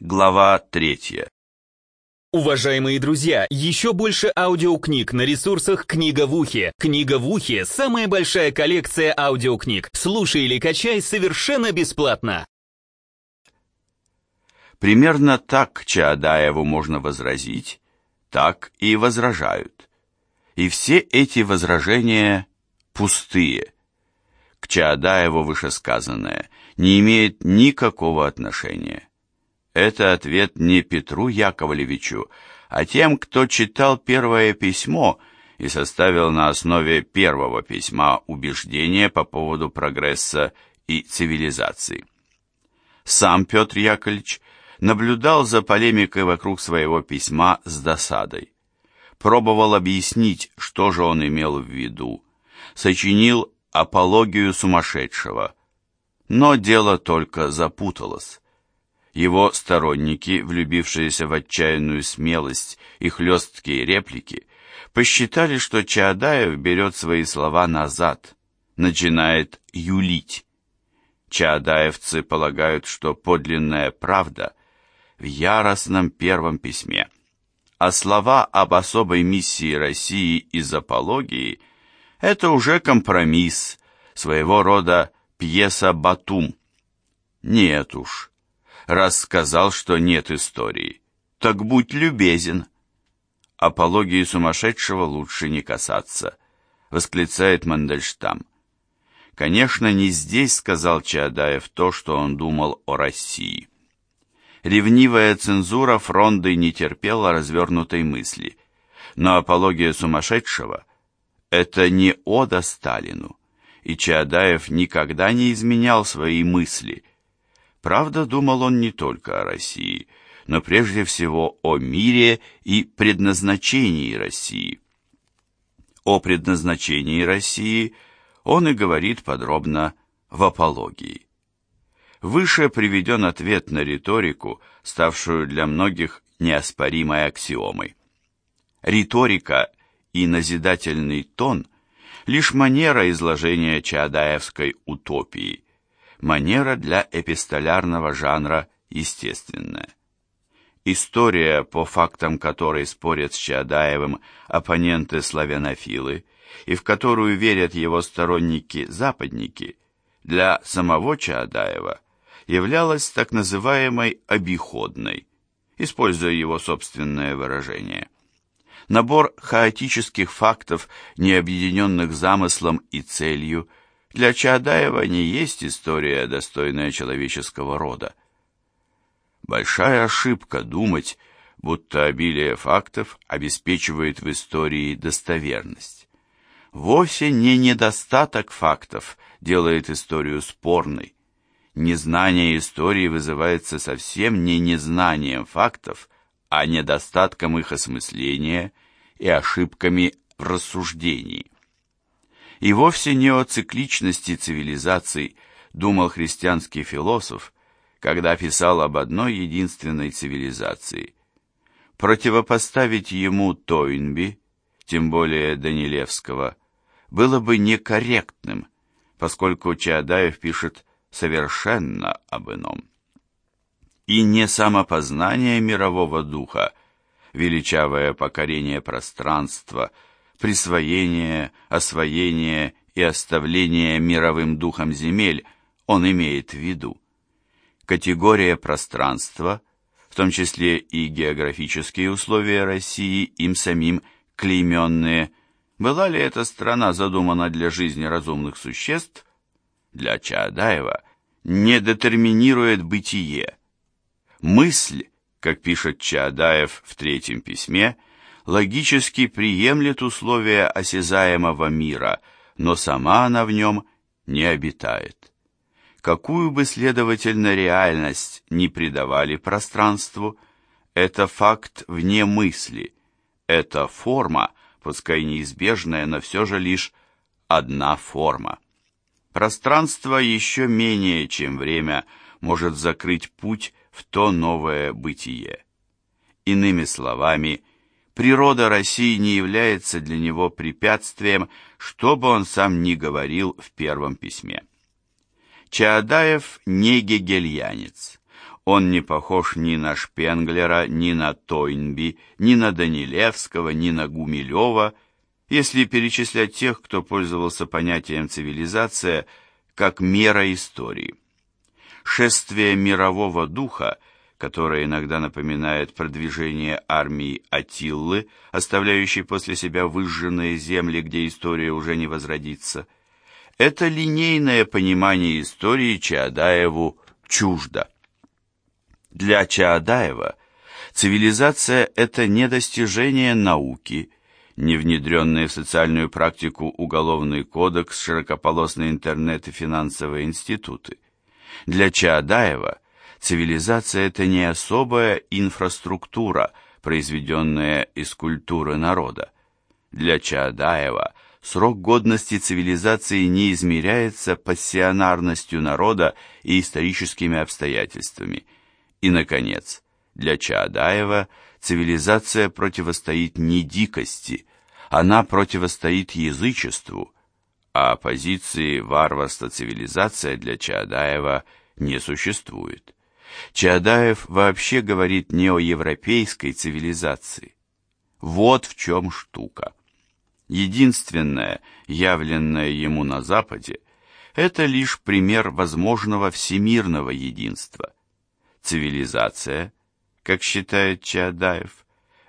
Глава третья. Уважаемые друзья, еще больше аудиокниг на ресурсах «Книга в ухе». «Книга в ухе» — самая большая коллекция аудиокниг. Слушай или качай совершенно бесплатно. Примерно так Чаадаеву можно возразить, так и возражают. И все эти возражения пустые. К Чаадаеву вышесказанное не имеет никакого отношения. Это ответ не Петру Яковлевичу, а тем, кто читал первое письмо и составил на основе первого письма убеждения по поводу прогресса и цивилизации. Сам Петр Яковлевич наблюдал за полемикой вокруг своего письма с досадой. Пробовал объяснить, что же он имел в виду. Сочинил апологию сумасшедшего. Но дело только запуталось. Его сторонники, влюбившиеся в отчаянную смелость и хлесткие реплики, посчитали, что Чаадаев берет свои слова назад, начинает юлить. Чаадаевцы полагают, что подлинная правда в яростном первом письме, а слова об особой миссии России из апологии – это уже компромисс, своего рода пьеса «Батум». Нет уж, раз сказал, что нет истории, так будь любезен. Апологии сумасшедшего лучше не касаться, восклицает Мандельштам. Конечно, не здесь сказал Чаадаев то, что он думал о России. Ревнивая цензура фронды не терпела развернутой мысли, но апология сумасшедшего – это не ода Сталину, и Чаадаев никогда не изменял свои мысли – Правда, думал он не только о России, но прежде всего о мире и предназначении России. О предназначении России он и говорит подробно в апологии. Выше приведен ответ на риторику, ставшую для многих неоспоримой аксиомой. Риторика и назидательный тон – лишь манера изложения Чаадаевской утопии – манера для эпистолярного жанра естественная. История, по фактам которой спорят с Чаадаевым оппоненты-славянофилы, и в которую верят его сторонники-западники, для самого Чаадаева являлась так называемой «обиходной», используя его собственное выражение. Набор хаотических фактов, не объединенных замыслом и целью, для Чаадаева не есть история, достойная человеческого рода. Большая ошибка думать, будто обилие фактов обеспечивает в истории достоверность. Вовсе не недостаток фактов делает историю спорной. Незнание истории вызывается совсем не незнанием фактов, а недостатком их осмысления и ошибками в рассуждении. И вовсе не о цикличности цивилизаций думал христианский философ, когда писал об одной единственной цивилизации. Противопоставить ему Тойнби, тем более Данилевского, было бы некорректным, поскольку Чаадаев пишет совершенно об ином. И не самопознание мирового духа, величавое покорение пространства – присвоение, освоение и оставление мировым духом земель он имеет в виду. Категория пространства, в том числе и географические условия России, им самим клейменные, была ли эта страна задумана для жизни разумных существ, для Чаадаева не детерминирует бытие. Мысль, как пишет Чаадаев в третьем письме, логически приемлет условия осязаемого мира, но сама она в нем не обитает. Какую бы, следовательно, реальность не придавали пространству, это факт вне мысли, это форма, пускай неизбежная, но все же лишь одна форма. Пространство еще менее, чем время, может закрыть путь в то новое бытие. Иными словами, Природа России не является для него препятствием, что бы он сам ни говорил в первом письме. Чаадаев не гегельянец. Он не похож ни на Шпенглера, ни на Тойнби, ни на Данилевского, ни на Гумилева, если перечислять тех, кто пользовался понятием «цивилизация» как мера истории. Шествие мирового духа, которое иногда напоминает продвижение армии Атиллы, оставляющей после себя выжженные земли, где история уже не возродится, это линейное понимание истории Чаадаеву чуждо. Для Чаадаева цивилизация – это не достижение науки, не внедренные в социальную практику уголовный кодекс, широкополосный интернет и финансовые институты. Для Чаадаева цивилизация – это не особая инфраструктура, произведенная из культуры народа. Для Чаадаева срок годности цивилизации не измеряется пассионарностью народа и историческими обстоятельствами – и, наконец, для Чаадаева цивилизация противостоит не дикости, она противостоит язычеству, а позиции варварство-цивилизация для Чаадаева не существует. Чаадаев вообще говорит не о европейской цивилизации. Вот в чем штука. Единственное, явленное ему на Западе, это лишь пример возможного всемирного единства. Цивилизация, как считает Чаадаев,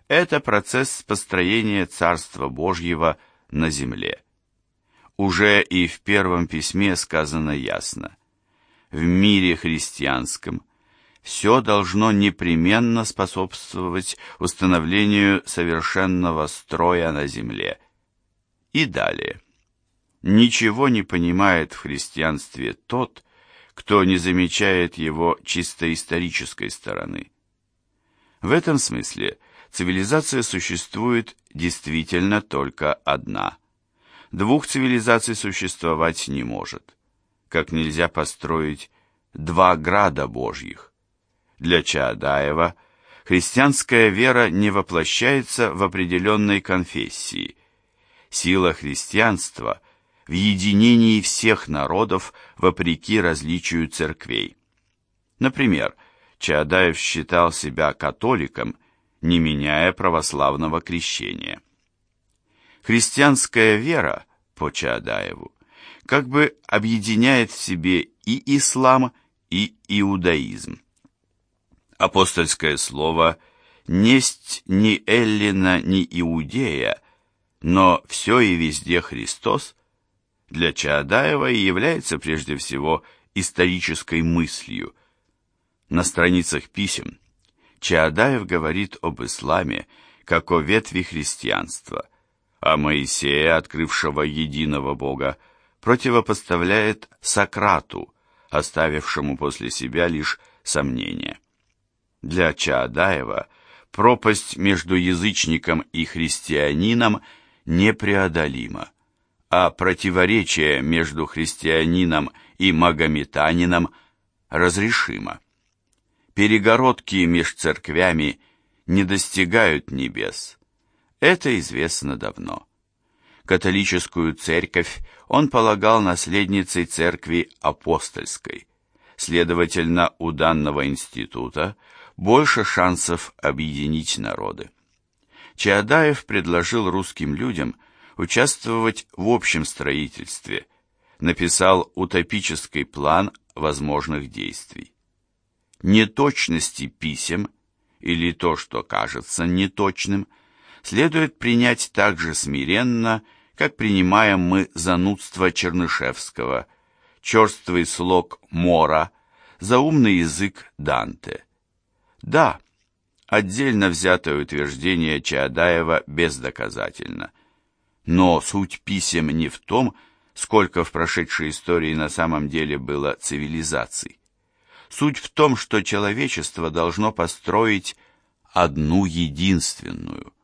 это процесс построения Царства Божьего на земле. Уже и в первом письме сказано ясно. В мире христианском все должно непременно способствовать установлению совершенного строя на земле. И далее. Ничего не понимает в христианстве тот, кто не замечает его чисто исторической стороны. В этом смысле цивилизация существует действительно только одна. Двух цивилизаций существовать не может. Как нельзя построить два града Божьих. Для Чаадаева христианская вера не воплощается в определенной конфессии. Сила христианства – в единении всех народов вопреки различию церквей. Например, Чаадаев считал себя католиком, не меняя православного крещения. Христианская вера, по Чаадаеву, как бы объединяет в себе и ислам, и иудаизм. Апостольское слово «несть ни Эллина, ни Иудея», но все и везде Христос для Чаадаева и является прежде всего исторической мыслью. На страницах писем Чаадаев говорит об исламе как о ветви христианства, а Моисея, открывшего единого Бога, противопоставляет Сократу, оставившему после себя лишь сомнения. Для Чаадаева пропасть между язычником и христианином непреодолима а противоречие между христианином и магометанином разрешимо. Перегородки меж церквями не достигают небес. Это известно давно. Католическую церковь он полагал наследницей церкви апостольской. Следовательно, у данного института больше шансов объединить народы. Чаадаев предложил русским людям – участвовать в общем строительстве, написал утопический план возможных действий. Неточности писем, или то, что кажется неточным, следует принять так же смиренно, как принимаем мы занудство Чернышевского, черствый слог Мора, заумный язык Данте. Да, отдельно взятое утверждение Чаадаева бездоказательно – но суть писем не в том, сколько в прошедшей истории на самом деле было цивилизаций. Суть в том, что человечество должно построить одну единственную –